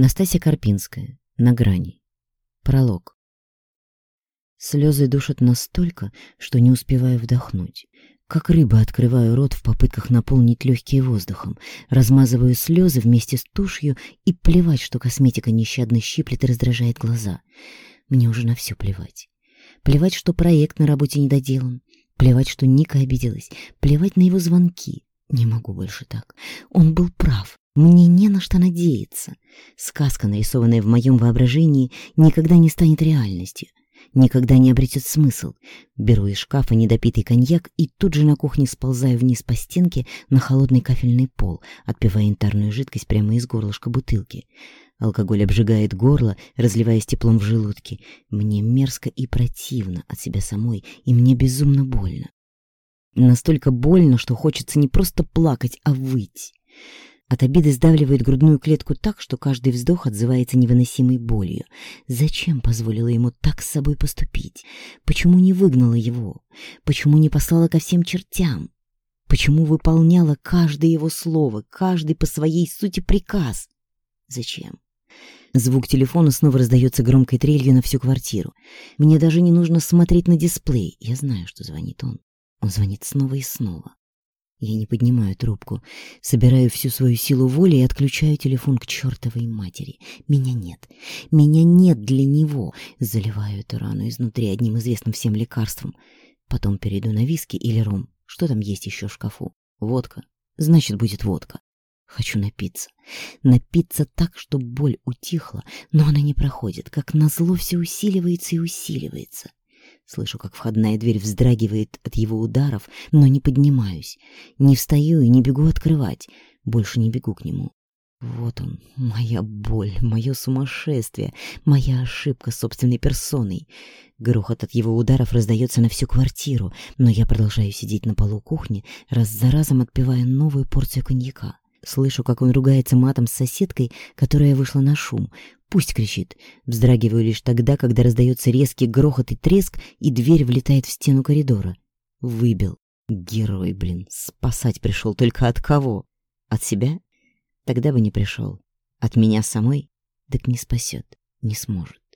Настасья Карпинская. На грани. Пролог. Слезы душат настолько, что не успеваю вдохнуть. Как рыба открываю рот в попытках наполнить легкие воздухом, размазываю слезы вместе с тушью и плевать, что косметика нещадно щиплет и раздражает глаза. Мне уже на все плевать. Плевать, что проект на работе не доделан. Плевать, что Ника обиделась. Плевать на его звонки. Не могу больше так. Он был прав. Мне не на что надеяться. Сказка, нарисованная в моем воображении, никогда не станет реальностью. Никогда не обретет смысл. Беру из шкафа недопитый коньяк и тут же на кухне сползаю вниз по стенке на холодный кафельный пол, отпивая янтарную жидкость прямо из горлышка бутылки. Алкоголь обжигает горло, разливаясь теплом в желудке. Мне мерзко и противно от себя самой, и мне безумно больно. Настолько больно, что хочется не просто плакать, а выть. От обиды сдавливает грудную клетку так, что каждый вздох отзывается невыносимой болью. Зачем позволила ему так с собой поступить? Почему не выгнала его? Почему не послала ко всем чертям? Почему выполняла каждое его слово, каждый по своей сути приказ? Зачем? Звук телефона снова раздается громкой трелью на всю квартиру. Мне даже не нужно смотреть на дисплей. Я знаю, что звонит он. Он звонит снова и снова. Я не поднимаю трубку, собираю всю свою силу воли и отключаю телефон к чертовой матери. Меня нет. Меня нет для него. Заливаю эту рану изнутри одним известным всем лекарством. Потом перейду на виски или ром. Что там есть еще в шкафу? Водка. Значит, будет водка. Хочу напиться. Напиться так, чтобы боль утихла, но она не проходит. Как назло все усиливается и усиливается. Слышу, как входная дверь вздрагивает от его ударов, но не поднимаюсь. Не встаю и не бегу открывать. Больше не бегу к нему. Вот он, моя боль, мое сумасшествие, моя ошибка собственной персоной. Грохот от его ударов раздается на всю квартиру, но я продолжаю сидеть на полу кухни, раз за разом отпивая новую порцию коньяка. Слышу, как он ругается матом с соседкой, которая вышла на шум. Пусть кричит. Вздрагиваю лишь тогда, когда раздается резкий грохот и треск, и дверь влетает в стену коридора. Выбил. Герой, блин. Спасать пришел только от кого? От себя? Тогда бы не пришел. От меня самой? Так не спасет. Не сможет.